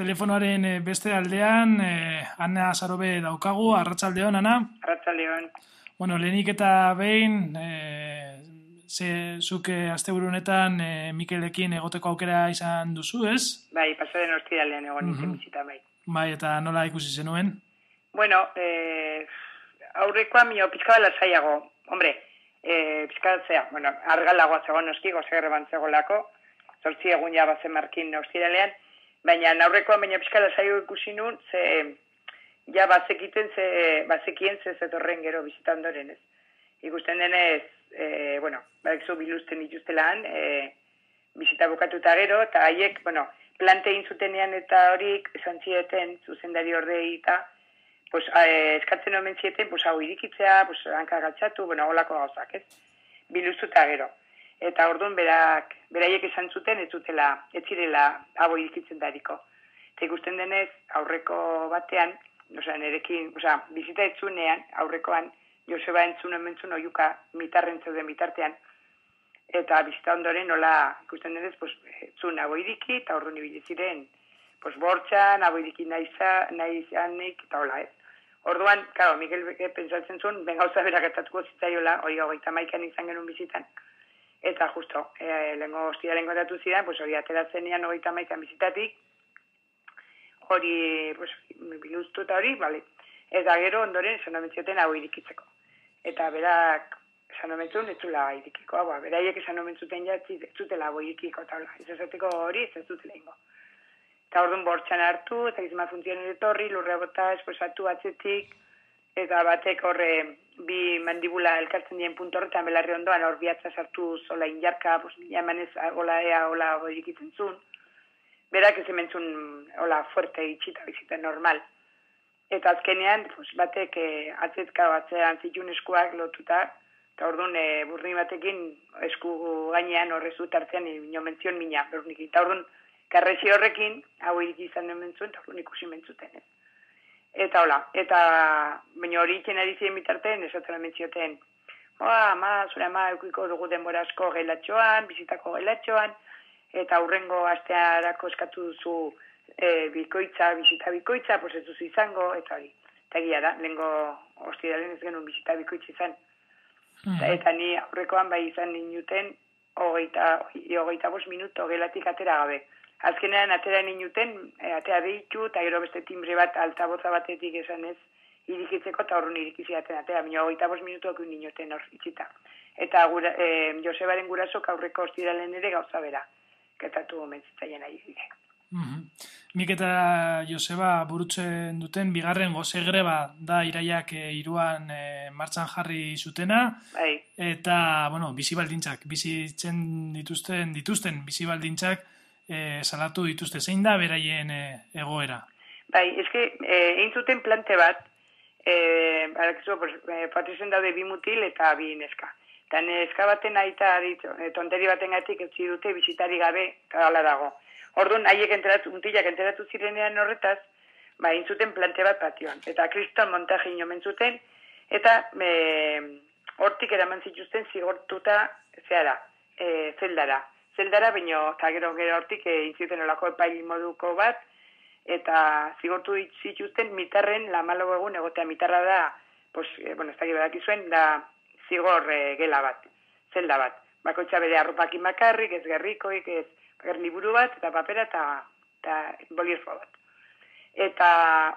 telefonoaren eh, beste aldean, eh, Ana Sarobe daukagu, arratsaldeon Ana. Arratsaldeon. Bueno, lehenik eta behin, eh, ze zuke asteburu honetan eh, Mikelekin egoteko aukera izan duzu, ez? Bai, pasaren ostiralean egon uh -huh. bizita bai. Bai, eta nola ikusi zenuen? Bueno, eh, aurrekoa mio pizka bala zaiago. Hombre, eh, pizka zea, bueno, argalagoa zegoen noski, gozegerre bantzegolako, zortzi egun ja bazen markin ostiralean, baina aurrekoa baina pizkala saio ikusi nun, ze ja bazekiten ze bazekien ze zetorren gero bizita ondoren, ez. Ikusten denez, e, bueno, badekzu biluzten dituztelan, e, bizita bukatuta gero, eta haiek, bueno, plante zutenean eta horik esan zieten, zuzendari ordei eta, pues, e, eskatzen omen zieten, pues, hau irikitzea, pues, hanka gatzatu, bueno, holako gauzak, ez. Biluztuta gero eta orduan berak beraiek esan zuten ez zutela ez zirela hau irikitzen dariko. Eta ikusten denez aurreko batean, osea nerekin, osea bizita etzunean aurrekoan Joseba entzun hementzun oiuka mitarren zeuden mitartean eta bizita ondoren nola ikusten denez pues etzun hau iriki eta orduan ibili ziren pues bortxan, hau iriki naiza, naizanik eta hola, ez. Orduan, claro, Miguel pentsatzen zuen, ben gauza berak etatuko zitzaiola, hori gaita maikan izan genuen bizitan, eta justo, e, lengo hostia lengo datu zidan, pues hori ateratzen ean hogeita maikan bizitatik, hori, pues, biluztu eta hori, bale. Eta gero ondoren esan omentzioten hau irikitzeko. Eta berak esan omentzun, ez zula irikiko, hau, beraiek esan omentzuten ja, ez zutela hau irikiko, eta hola, ez ezateko hori, ez zutela ingo. Eta orduan bortxan hartu, eta gizma funtzionen etorri, lurre bota, esposatu atzetik, eta batek horre bi mandibula elkartzen dien puntu horretan belarri ondoan hor biatza sartu zola injarka, pues, jamanez hola ea hola hori ikitzen zuen. Berak ez ementzun hola fuerte itxita bizita normal. Eta azkenean, pues, batek eh, atzetka batzean zitun eskuak lotuta, eta orduan eh, burri batekin esku gainean horrezu tartzean ino mentzion mina. Eta orduan, karrezi horrekin, hau izan mentzuen, eta orduan ikusi mentzuten, ez. Eta hola, eta baina hori itzen ari ziren bitarten, esatzen amentzioten, Ba, ma, zure ama, eukiko dugu denbora asko gelatxoan, bizitako gelatxoan, eta hurrengo astearako eskatu duzu e, bikoitza, bizita bikoitza, pues ez duzu izango, eta hori. Eta gira da, lehenko hostiralen ez genuen bizita bikoitza izan. Mm Eta ni aurrekoan bai izan ninuten, hogeita, hogeita bos minuto gelatik atera gabe azkenean atera ninuten, e, atera behitu, eta gero beste timbre bat altaboza batetik esan ez, irikitzeko eta horren irikizi atera, atera, minua goita bos minutuak ninoten hor itxita. Eta gura, e, Josebaren gurasok aurreko ostiralen ere gauza bera, ketatu mentzitzaien ari dire. Mm -hmm. Mik eta Joseba burutzen duten bigarren goze greba da iraiak e, iruan e, martxan jarri zutena. Bai. Eta, bueno, bizi baldintzak, bizitzen dituzten, dituzten bizi baldintzak, e, salatu dituzte, zein da beraien e, egoera? Bai, eske, e, egin zuten plante bat, e, barakizu, pues, patrizen daude bi mutil eta bi neska. Eta neska baten aita, e, tonteri baten gaitik ez dute bizitari gabe, kagala dago. Orduan, haiek enteratu, untilak enteratu zirenean horretaz, ba, egin zuten plante bat patioan. Eta kriston montaje inomen zuten, eta e, hortik eraman zituzten zigortuta, zehara, e, zeldara zeldara, baino, eta gero gero hortik egin zuten olako epaili moduko bat, eta zigortu zituzten mitarren la malo egun egotea mitarra da, pues, e, bueno, ez da zuen, da zigor e, gela bat, zelda bat. Bakoitza bere arropakin bakarrik, ez gerrikoik, ez liburu bat, eta papera, eta, eta bolierfo bat. Eta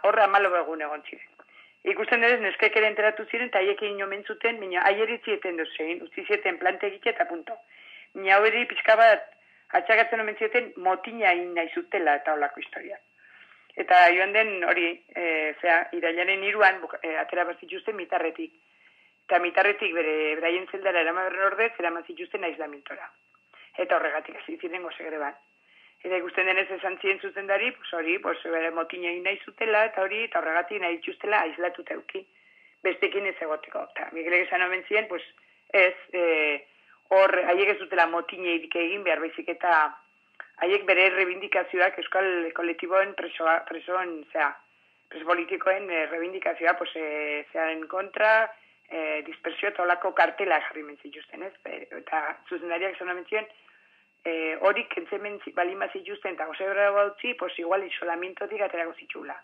horra malo egun egon ziren. Ikusten ere, neskek ere enteratu ziren, eta haiekin inomen zuten, baina aieritzi eten duzen, utzi zieten plante egite eta punto niaueri pixka bat atxagatzen omen zioten motina in nahi zutela eta olako historia. Eta joan den hori, e, zera, irailaren iruan, e, atera bat zituzten mitarretik. Eta mitarretik bere braien zeldara eraman ordez, eraman zituzten aislamintora. Eta horregatik hasi ziren gozegre bat. Eta ikusten denez esan ziren zuzen dari, pues hori, pues, bere motina in nahi zutela, eta hori, eta horregatik nahi zutela aislatuta euki. Bestekin ez egoteko. Eta Miguel esan omen ziren, pues, ez, e, hor haiek ez dutela motine irik egin behar baizik eta haiek bere rebindikazioak euskal kolektiboen presoa, presoen, zera, preso politikoen e, rebindikazioa, pues, e, zearen kontra, e, dispersio eta olako kartela jarri mentzen justen, ez? eta zuzendariak zona mentzien, e, hori kentzemen balima zituzten eta gose gara gautzi, pues igual isolamintotik aterako zitxula.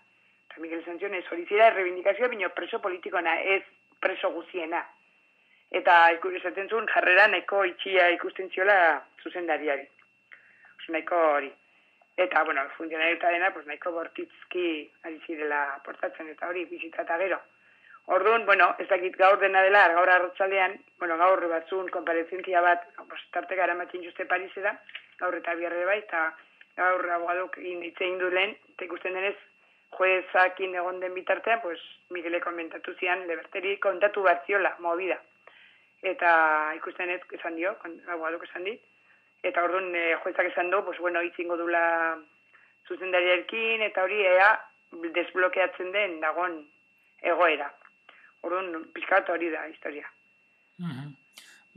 Eta Miguel Sanzion ez hori zira, reivindikazioa, bino preso politikona, ez preso guziena. Eta esaten zuen jarrera nahiko itxia ikusten ziola zuzendariari. Oso nahiko hori. Eta, bueno, funtzionarieta dena, pues nahiko bortitzki ari zirela portatzen eta hori bizita eta gero. Orduan, bueno, ez dakit gaur dena dela, gaur arrotzalean, bueno, gaur batzun konparezentzia bat, pues, tarte gara matxin juste Parisera, gaur eta biarre bai, eta gaur abogadok inditze indu lehen, eta ikusten denez, juezakin egon den bitartean, pues, Miguele komentatu zian, leberteri kontatu bat ziola, movida. Eta ikusten ez, esan dio, abogadok esan dit, eta orduan e, juezak esan du, pues, bueno, itzingo dula zuzendariarekin, eta hori ea desblokeatzen den dagon egoera. Orduan, pizkat hori da, historia. Mhm.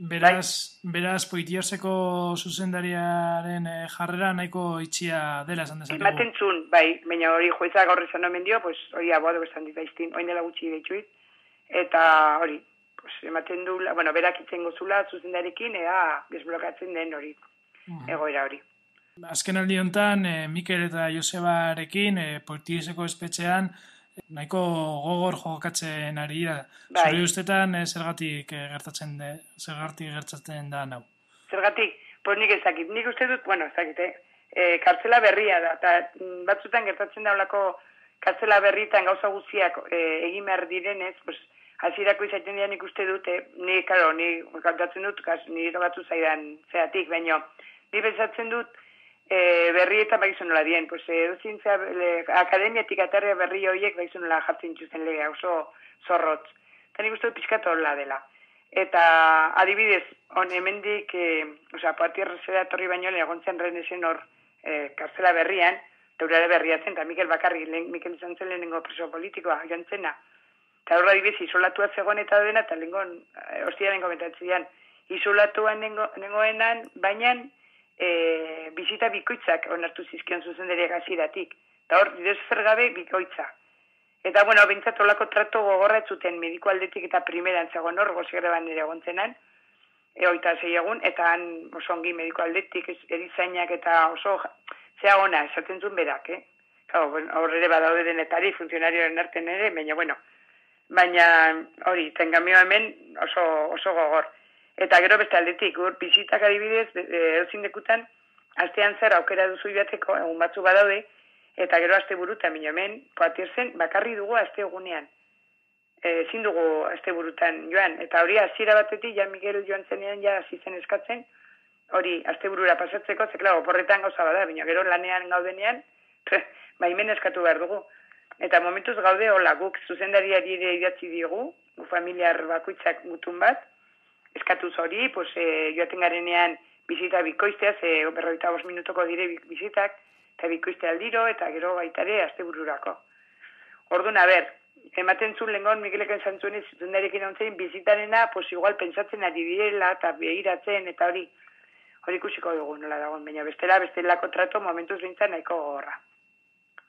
Beraz, bai. beraz, poitioseko zuzendariaren eh, jarrera nahiko itxia dela esan dezakegu. Ematen zun, bai, baina hori joiza gaur esan omen dio, pues, hori aboado esan dit daiztin, oin dela gutxi deitzuit, eta hori, pues, ematen du, bueno, berak itzen gozula zuzendarekin, ea desblokatzen den hori, mhm. egoera hori. Azken aldi honetan, eh, Mikel eta Josebarekin, eh, poitioseko espetxean, nahiko gogor jokatzen ari dira. Bai. Zuri ustetan eh, zergatik eh, gertatzen de, zergatik gertatzen da nau. Zergatik, pues nik ezakit, nik uste dut, bueno, ezakit, eh? E, kartzela berria da, eta mm, batzutan gertatzen daulako kartzela berritan gauza guztiak e, egin behar direnez, pues, hasierako izaten dira nik uste dut, eh? ni, karo, ni kantatzen dut, kas, ni batzu zaidan zeatik, baino, ni bezatzen dut, e, berri eta baizu nola dien. Pues, e, le, akademiatik aterria berri horiek baizu nola jartzen txuzen lega oso zorrotz. Eta nik uste hola dela. Eta adibidez, on hemendik, e, oza, poatier zera torri baino egontzen renezen hor e, karzela berrian, teurare berriatzen, eta Mikel Bakarri, Mikel izan zen lehenengo preso politikoa, jantzena. Eta horra adibidez, izolatua zegoen eta dena, eta lehenengo, e, ostiaren komentatzen izolatuan nengoenan, baina, e, bizita bikoitzak onartu zizkion zuzen dere gaziratik. Eta hor, didez zer gabe bikoitza. Eta, bueno, bintzat olako trato gogorra mediko aldetik eta primeran zegoen hor, gozigreban nire egontzenan, e, oita zei egun, eta han oso ongi mediko aldetik erizainak eta oso zea ona, esaten zuen berak, eh? Bueno, horre badaude denetari, funtzionarioen arten ere, baina, bueno, baina hori, tengamio hemen oso, oso gogor. Eta gero beste aldetik, ur, bizitak adibidez, eozin dekutan, astean zer aukera duzu ibateko, egun batzu badaude, eta gero aste burutan, minio hemen, zen, bakarri dugu aste egunean. E, ezin dugu aste burutan joan. Eta hori, hasiera batetik, ja Miguel joan zenean, ja zizen eskatzen, hori, aste burura pasatzeko, ze klago, porretan gauza bada, baina gero lanean gaudenean, baimen eskatu behar dugu. Eta momentuz gaude, hola, guk zuzendariari ere idatzi digu, gu familiar bakuitzak gutun bat, eskatu hori, pues, e, joaten garenean bizita bikoiztea, ze berroita bos minutoko dire bizitak, eta bikoiztea aldiro, eta gero baitare azte bururako. Orduan, a ber, ematen zuen lengon Miguelek entzan zuen ez zundarekin ontzein bizitarena, pues igual pentsatzen ari direla, eta behiratzen, eta hori, hori ikusiko dugu nola dagoen, baina bestela, bestelako trato momentuz bintzen nahiko gogorra.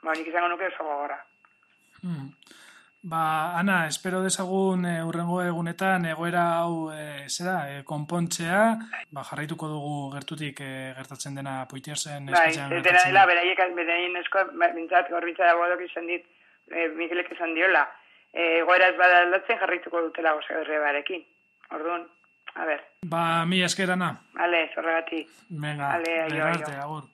Ba, nik izango nuke oso gogorra. Ba, Ana, espero dezagun e, urrengo egunetan egoera hau e, zera, e, konpontzea, ba, jarraituko dugu gertutik e, gertatzen dena poitierzen bai, espetxean gertatzen. Bai, dela, beraiek, beraien esko, bintzat, gorbitza dago dok izan dit, e, Miguelek izan diola, e, egoera ez bada aldatzen jarraituko dutela goza barekin. Orduan, a ber. Ba, mi eskerana. Ale, zorregati. Venga, Ale, aio, aio. agur.